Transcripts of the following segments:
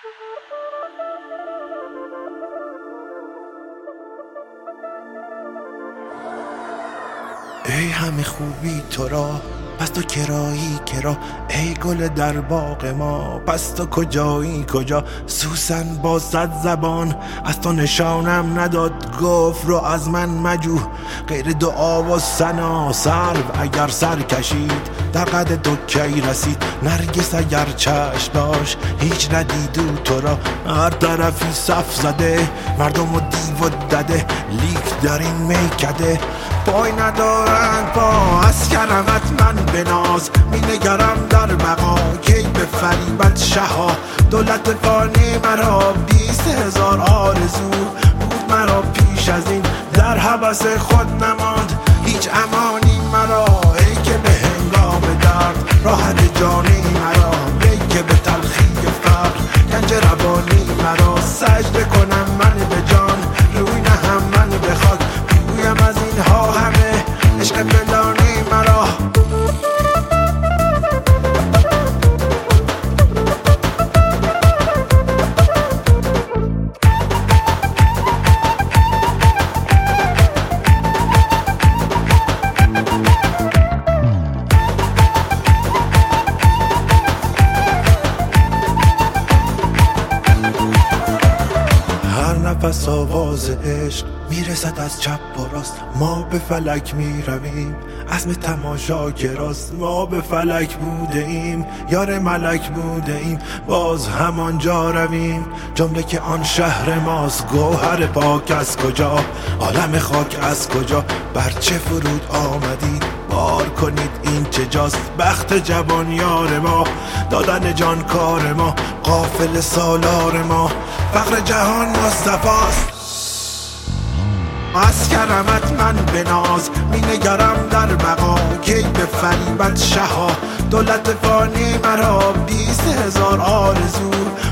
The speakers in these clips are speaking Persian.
ای همه خوبی تو را پس تو کرایی کرا ای گل در باغ ما پس تو کجایی؟ کجا؟ سوسن با صد زبان از تو نشانم نداد گفت رو از من مجو غیر دعا و سنا سرو اگر سر کشید در قد تو کی رسید. نرگس اگر چشم داشت هیچ ندیدو تو را. هر طرفی صف زده مردم و دیو دده لیک در این میکده. پای ندارند با از کرمت من بناز می نگرم در بقا کی به فریبت شها. دولت فانی مرا بیست هزار آرزو بود. مرا پیش از این در حبس خود نماند. هیچ امانی مرا راحت جانی مرا که به تلخی فقر گنج روانی مرا سجده هر نفس آواز عشق می‌رسد از چپ و راست. ما به فلک می‌رویم. عزم تماشا راست ما به فلک بوده ایم یار ملک بوده ایم باز همانجا رویم. جمله که آن شهر ماست. گوهر پاک از کجا؟ عالم خاک از کجا؟ بر چه فرود آمدید؟ بار کنید این چه جاست؟ بخت جوان یار ما. دادن جان کار ما. قافل سالار ما. فقر جهان مصطفاست از کرمت من به ناز. می نگرم در بقا. کی به فریبت شها. دولت فانی مرا بیست هزار آرزو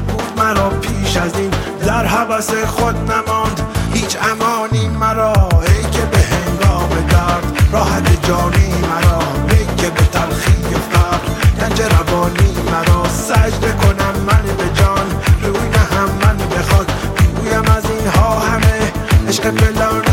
بود مرا پیش از این. در حبس خود نماند. هیچ امانی مرا. ای که به هنگام درد. راحت جانی مرا. ای که به تلخی فرد گنج روانی مرا. سجده کنم من به جان. روی نهم من بخواد گویم از اینها همه عشق فلان.